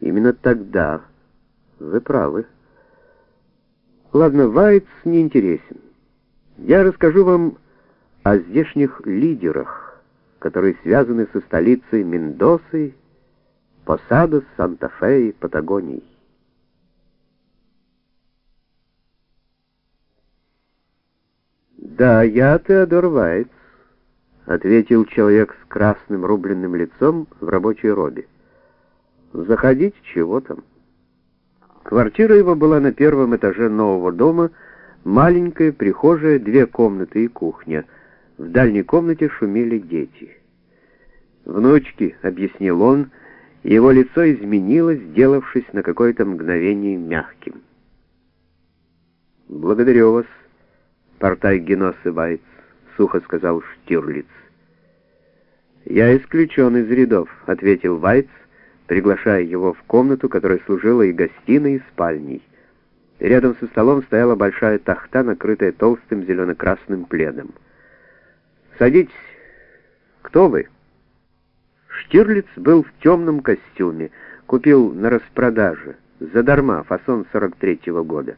Именно тогда. Вы правы. Ладно, Вайц не интересен. Я расскажу вам о здешних лидерах, которые связаны со столицей Мендосы, Посадос, Санта-Фе и Патагонией. «Да, я Теодор Вайц», — ответил человек с красным рубленным лицом в рабочей робе. «Заходите, чего там?» Квартира его была на первом этаже нового дома, маленькая прихожая, две комнаты и кухня. В дальней комнате шумели дети. «Внучки», — объяснил он, — его лицо изменилось, сделавшись на какое-то мгновение мягким. «Благодарю вас, портай Генос Ивайц», — сухо сказал Штирлиц. «Я исключен из рядов», — ответил Вайц, — приглашая его в комнату, которая служила и гостиной, и спальней. Рядом со столом стояла большая тахта, накрытая толстым зелено-красным пледом. «Садитесь. Кто вы?» Штирлиц был в темном костюме, купил на распродаже, задарма, фасон 43-го года,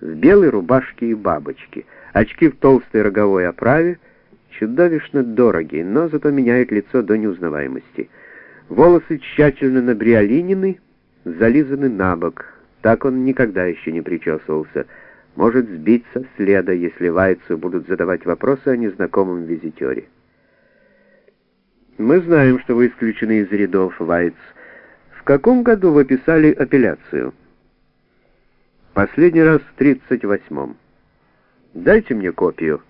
в белой рубашке и бабочке, очки в толстой роговой оправе, чудовищно дорогие, но зато меняют лицо до неузнаваемости — Волосы тщательно набриолинены, зализаны на бок. Так он никогда еще не причесывался. Может сбить со следа, если Вайцу будут задавать вопросы о незнакомом визитере. Мы знаем, что вы исключены из рядов, Вайц. В каком году вы писали апелляцию? Последний раз в 38-м. Дайте мне копию.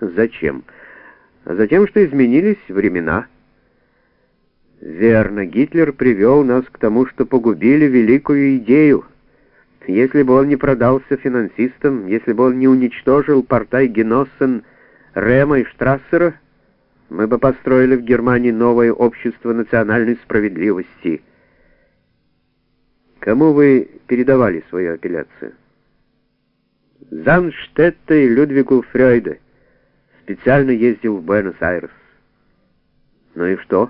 Зачем? Затем, что изменились времена. Верно, Гитлер привел нас к тому, что погубили великую идею. Если бы он не продался финансистам, если бы он не уничтожил портай Геноссен, Рема и Штрассера, мы бы построили в Германии новое общество национальной справедливости. Кому вы передавали свою апелляцию? Занштетта и Людвигу Фрейде. Специально ездил в Буэнос-Айрес. Ну и что?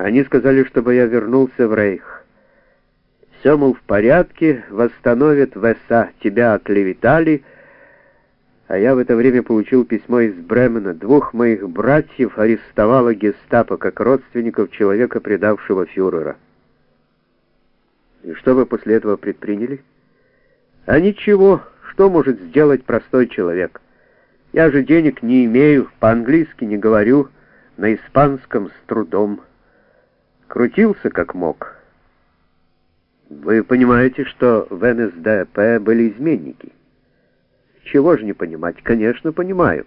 Они сказали, чтобы я вернулся в Рейх. Все, мол, в порядке, восстановят ВСА, тебя оклеветали, а я в это время получил письмо из Бремена. Двух моих братьев арестовала гестапо как родственников человека, предавшего фюрера. И что вы после этого предприняли? А ничего, что может сделать простой человек? Я же денег не имею, по-английски не говорю, на испанском с трудом крутился как мог. Вы понимаете, что в НСДАП были изменники? Чего же не понимать? Конечно, понимаю.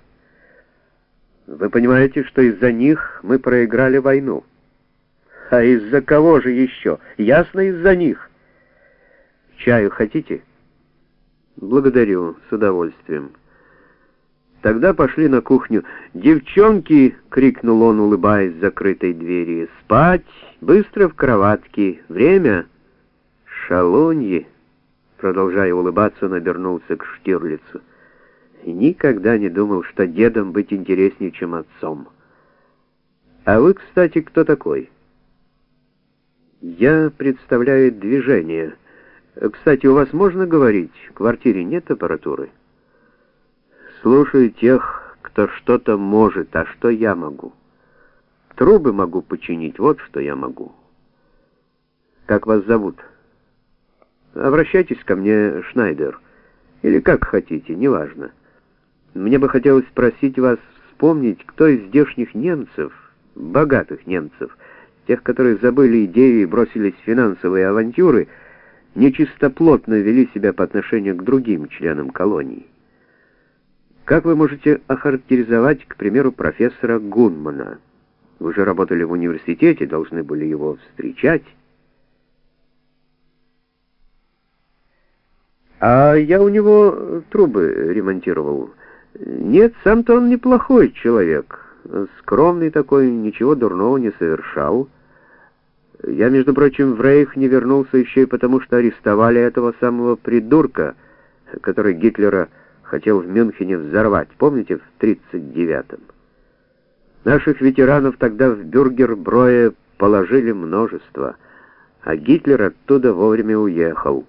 Вы понимаете, что из-за них мы проиграли войну. А из-за кого же еще? Ясно, из-за них. Чаю хотите? Благодарю, с удовольствием. Тогда пошли на кухню. «Девчонки!» — крикнул он, улыбаясь закрытой двери. «Спать! Быстро в кроватки! Время!» «Шалуньи!» — продолжая улыбаться, он обернулся к Штирлицу. «Никогда не думал, что дедом быть интереснее, чем отцом. А вы, кстати, кто такой?» «Я представляю движение. Кстати, у вас можно говорить? В квартире нет аппаратуры?» Слушаю тех, кто что-то может, а что я могу. Трубы могу починить, вот что я могу. Как вас зовут? Обращайтесь ко мне, Шнайдер. Или как хотите, неважно. Мне бы хотелось спросить вас вспомнить, кто из здешних немцев, богатых немцев, тех, которые забыли идею и бросились в финансовые авантюры, нечистоплотно вели себя по отношению к другим членам колонии. Как вы можете охарактеризовать, к примеру, профессора Гунмана? Вы же работали в университете, должны были его встречать. А я у него трубы ремонтировал. Нет, сам-то он неплохой человек. Скромный такой, ничего дурного не совершал. Я, между прочим, в Рейх не вернулся еще и потому, что арестовали этого самого придурка, который Гитлера хотел в Мюнхене взорвать, помните, в 39-м? Наших ветеранов тогда в Бюргерброе положили множество, а Гитлер оттуда вовремя уехал.